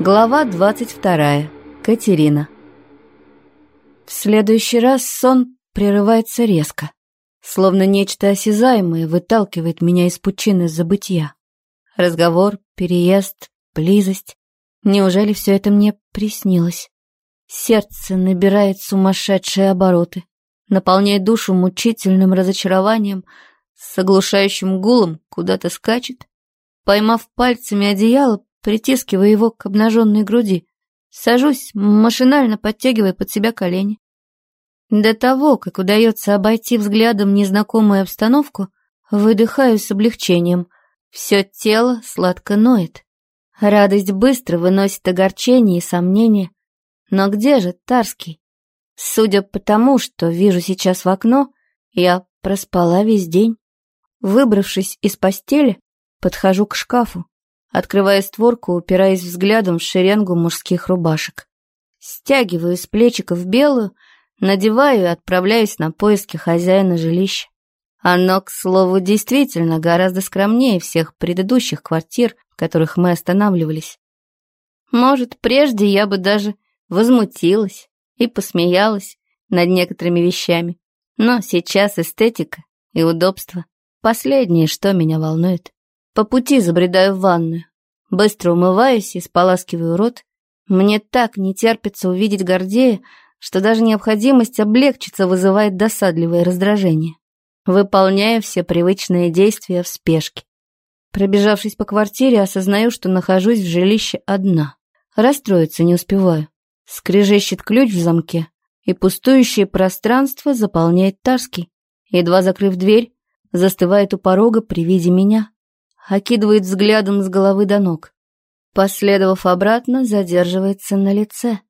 Глава 22. Катерина. В следующий раз сон прерывается резко, словно нечто осязаемое выталкивает меня из пучины забытия. Разговор, переезд, близость. Неужели все это мне приснилось? Сердце набирает сумасшедшие обороты, наполняет душу мучительным разочарованием, с оглушающим гулом куда-то скачет. Поймав пальцами одеяло, притискивая его к обнаженной груди. Сажусь, машинально подтягивая под себя колени. До того, как удается обойти взглядом незнакомую обстановку, выдыхаю с облегчением. Все тело сладко ноет. Радость быстро выносит огорчение и сомнения. Но где же Тарский? Судя по тому, что вижу сейчас в окно, я проспала весь день. Выбравшись из постели, подхожу к шкафу открывая створку, упираясь взглядом в шеренгу мужских рубашек. Стягиваю с плечиков белую, надеваю и отправляюсь на поиски хозяина жилища. Оно, к слову, действительно гораздо скромнее всех предыдущих квартир, в которых мы останавливались. Может, прежде я бы даже возмутилась и посмеялась над некоторыми вещами, но сейчас эстетика и удобство — последнее, что меня волнует. По пути забредаю в ванную. Быстро умываюсь и споласкиваю рот. Мне так не терпится увидеть Гордея, что даже необходимость облегчиться вызывает досадливое раздражение. Выполняю все привычные действия в спешке. Пробежавшись по квартире, осознаю, что нахожусь в жилище одна. Расстроиться не успеваю. Скрежещет ключ в замке, и пустующее пространство заполняет Тарский. Едва закрыв дверь, застывает у порога при виде меня окидывает взглядом с головы до ног. Последовав обратно, задерживается на лице.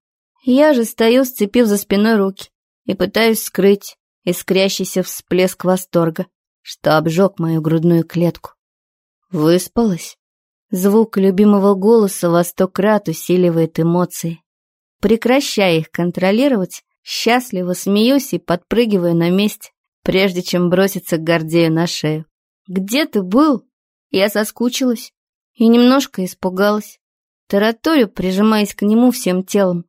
Я же стою, сцепив за спиной руки, и пытаюсь скрыть искрящийся всплеск восторга, что обжег мою грудную клетку. Выспалась? Звук любимого голоса во сто крат усиливает эмоции. Прекращая их контролировать, счастливо смеюсь и подпрыгиваю на месте, прежде чем броситься к Гордею на шею. «Где ты был?» Я соскучилась и немножко испугалась. Тараторю, прижимаясь к нему всем телом.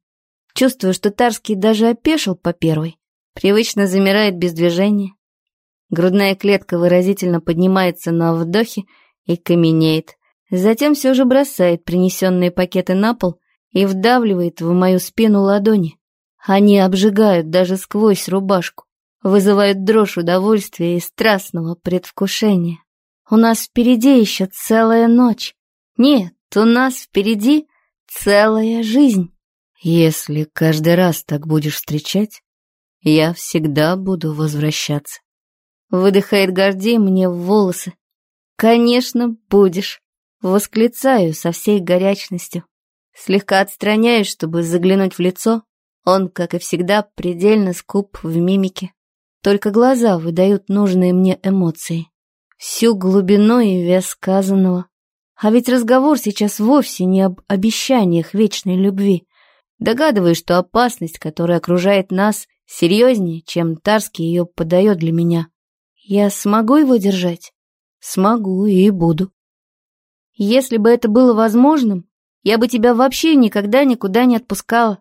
Чувствую, что Тарский даже опешил по первой. Привычно замирает без движения. Грудная клетка выразительно поднимается на вдохе и каменеет. Затем все же бросает принесенные пакеты на пол и вдавливает в мою спину ладони. Они обжигают даже сквозь рубашку, вызывают дрожь удовольствия и страстного предвкушения. У нас впереди еще целая ночь. Нет, у нас впереди целая жизнь. Если каждый раз так будешь встречать, я всегда буду возвращаться. Выдыхает Гордей мне в волосы. Конечно, будешь. Восклицаю со всей горячностью. Слегка отстраняюсь, чтобы заглянуть в лицо. Он, как и всегда, предельно скуп в мимике. Только глаза выдают нужные мне эмоции всю глубину и вес сказанного. А ведь разговор сейчас вовсе не об обещаниях вечной любви. Догадываюсь, что опасность, которая окружает нас, серьезнее, чем Тарский ее подает для меня. Я смогу его держать? Смогу и буду. Если бы это было возможным, я бы тебя вообще никогда никуда не отпускала.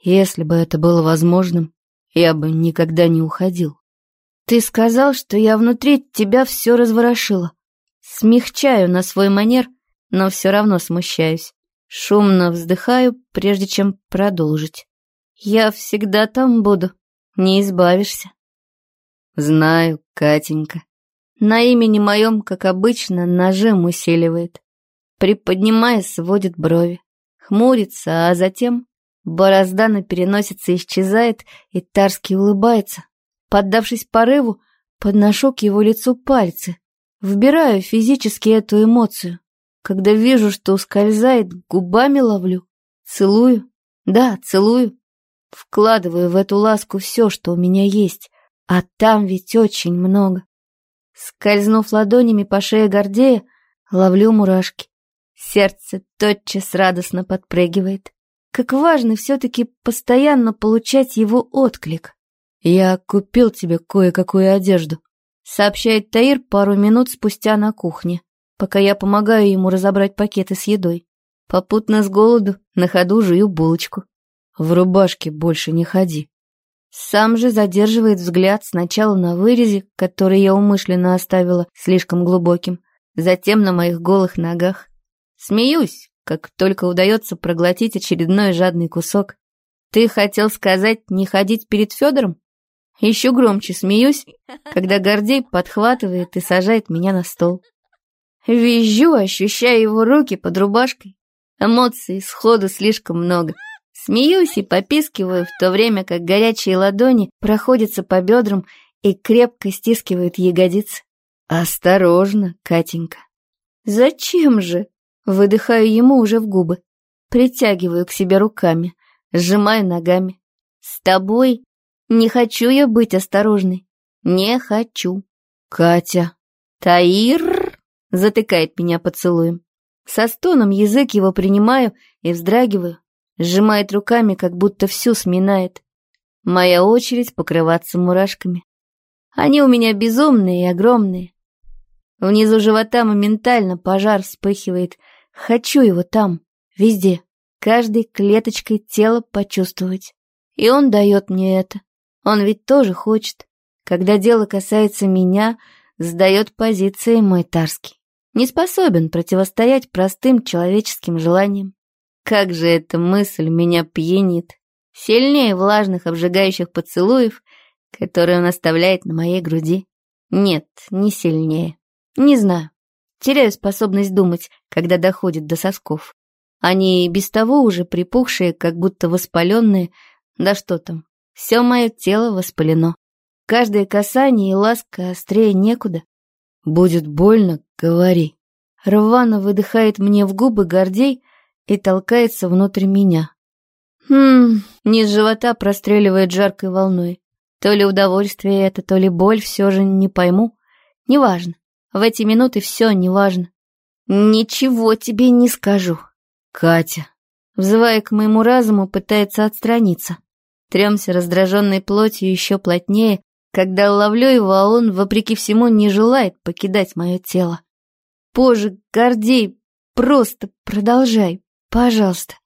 Если бы это было возможным, я бы никогда не уходил. Ты сказал, что я внутри тебя все разворошила. Смягчаю на свой манер, но все равно смущаюсь. Шумно вздыхаю, прежде чем продолжить. Я всегда там буду, не избавишься. Знаю, Катенька. На имени моем, как обычно, нажим усиливает. Приподнимая, сводит брови. Хмурится, а затем борозда на переносице исчезает, и Тарский улыбается, Поддавшись порыву, подношу к его лицу пальцы, вбираю физически эту эмоцию. Когда вижу, что ускользает, губами ловлю, целую, да, целую. Вкладываю в эту ласку все, что у меня есть, а там ведь очень много. Скользнув ладонями по шее Гордея, ловлю мурашки. Сердце тотчас радостно подпрыгивает. Как важно все-таки постоянно получать его отклик. «Я купил тебе кое-какую одежду», — сообщает Таир пару минут спустя на кухне, пока я помогаю ему разобрать пакеты с едой. Попутно с голоду на ходу жую булочку. В рубашке больше не ходи. Сам же задерживает взгляд сначала на вырезе, который я умышленно оставила слишком глубоким, затем на моих голых ногах. Смеюсь, как только удается проглотить очередной жадный кусок. Ты хотел сказать не ходить перед Федором? Еще громче смеюсь, когда Гордей подхватывает и сажает меня на стол. Визжу, ощущая его руки под рубашкой. Эмоций сходу слишком много. Смеюсь и попискиваю, в то время как горячие ладони проходятся по бедрам и крепко стискивают ягодицы. «Осторожно, Катенька!» «Зачем же?» Выдыхаю ему уже в губы. Притягиваю к себе руками, сжимаю ногами. «С тобой не хочу я быть осторожной. Не хочу». «Катя!» «Таир!» Затыкает меня поцелуем. Со стоном язык его принимаю и вздрагиваю. Сжимает руками, как будто всю сминает. Моя очередь покрываться мурашками. Они у меня безумные и огромные. Внизу живота моментально пожар вспыхивает. Хочу его там, везде, каждой клеточкой тела почувствовать. И он дает мне это. Он ведь тоже хочет. Когда дело касается меня, сдает позиции мой Тарский. Не способен противостоять простым человеческим желаниям. Как же эта мысль меня пьянит. Сильнее влажных обжигающих поцелуев, которые он оставляет на моей груди. Нет, не сильнее. Не знаю. Теряю способность думать, когда доходит до сосков. Они без того уже припухшие, как будто воспаленные. Да что там, все мое тело воспалено. Каждое касание и ласка острее некуда. Будет больно, говори. Рвано выдыхает мне в губы Гордей, и толкается внутрь меня. Хм, низ живота простреливает жаркой волной. То ли удовольствие это, то ли боль, все же не пойму. Неважно. В эти минуты все неважно. Ничего тебе не скажу. Катя, взывая к моему разуму, пытается отстраниться. Тремся раздраженной плотью еще плотнее, когда ловлю его, а он, вопреки всему, не желает покидать мое тело. Позже, Гордей, просто продолжай, Пожалуйста.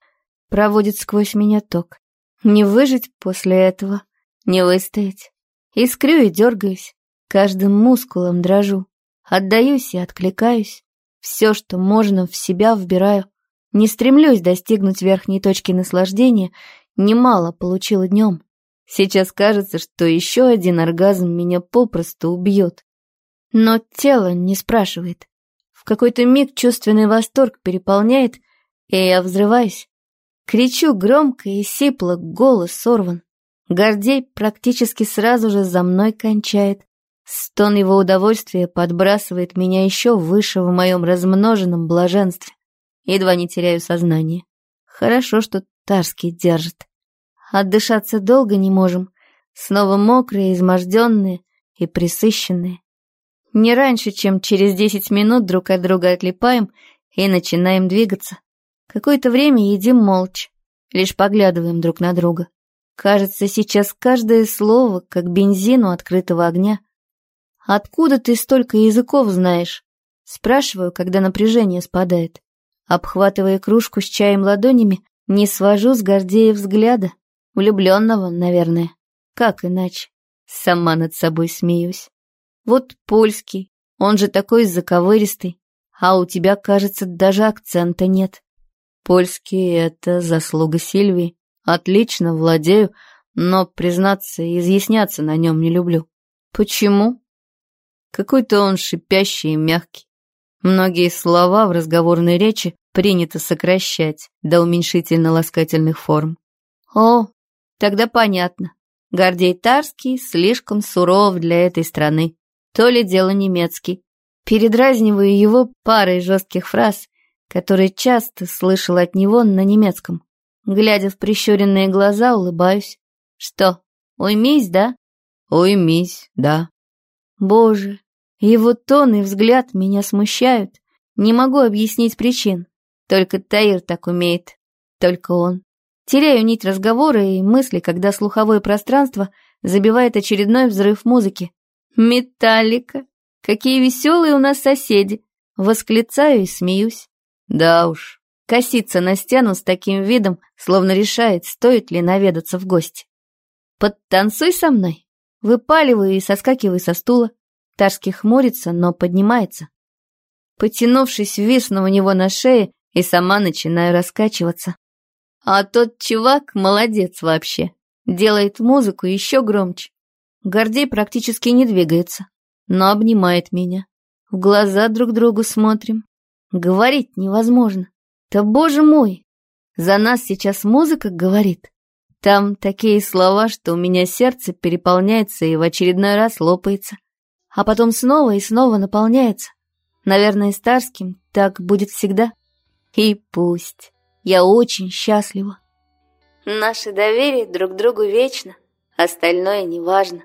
Проводит сквозь меня ток. Не выжить после этого, не выстоять. Искрю и дергаюсь, каждым мускулом дрожу. Отдаюсь и откликаюсь. Все, что можно, в себя вбираю. Не стремлюсь достигнуть верхней точки наслаждения, немало получила днем. Сейчас кажется, что еще один оргазм меня попросту убьет. Но тело не спрашивает. В какой-то миг чувственный восторг переполняет, и я взрываюсь. Кричу громко и сипло, голос сорван. Гордей практически сразу же за мной кончает. Стон его удовольствия подбрасывает меня еще выше в моем размноженном блаженстве. Едва не теряю сознание. Хорошо, что Тарский держит. Отдышаться долго не можем. Снова мокрые, изможденные и присыщенные. Не раньше, чем через десять минут друг от друга отлипаем и начинаем двигаться. Какое-то время едим молча, лишь поглядываем друг на друга. Кажется, сейчас каждое слово, как бензин у открытого огня. «Откуда ты столько языков знаешь?» Спрашиваю, когда напряжение спадает. Обхватывая кружку с чаем ладонями, не свожу с Гордея взгляда. Влюбленного, наверное. Как иначе? Сама над собой смеюсь. Вот польский, он же такой заковыристый, а у тебя, кажется, даже акцента нет. Польский — это заслуга Сильвии. Отлично владею, но, признаться, изъясняться на нем не люблю. Почему? Какой-то он шипящий и мягкий. Многие слова в разговорной речи принято сокращать до уменьшительно-ласкательных форм. О, тогда понятно. Гордей Тарский слишком суров для этой страны. То ли дело немецкий. Передразниваю его парой жестких фраз, которые часто слышал от него на немецком. Глядя в прищуренные глаза, улыбаюсь. Что, уймись, да? Уймись, да. Боже, его тон и взгляд меня смущают. Не могу объяснить причин. Только Таир так умеет. Только он. Теряю нить разговора и мысли, когда слуховое пространство забивает очередной взрыв музыки. «Металлика! Какие веселые у нас соседи!» Восклицаю и смеюсь. Да уж, Косится на стену с таким видом, словно решает, стоит ли наведаться в гости. «Подтанцуй со мной!» Выпаливаю и соскакиваю со стула. Тарский хмурится, но поднимается. Потянувшись, висну у него на шее и сама начинаю раскачиваться. А тот чувак молодец вообще. Делает музыку еще громче. Гордей практически не двигается, но обнимает меня. В глаза друг другу смотрим. Говорить невозможно. Да боже мой! За нас сейчас музыка говорит. Там такие слова, что у меня сердце переполняется и в очередной раз лопается. А потом снова и снова наполняется. Наверное, Старским так будет всегда. И пусть. Я очень счастлива. Наше доверие друг другу вечно, остальное неважно.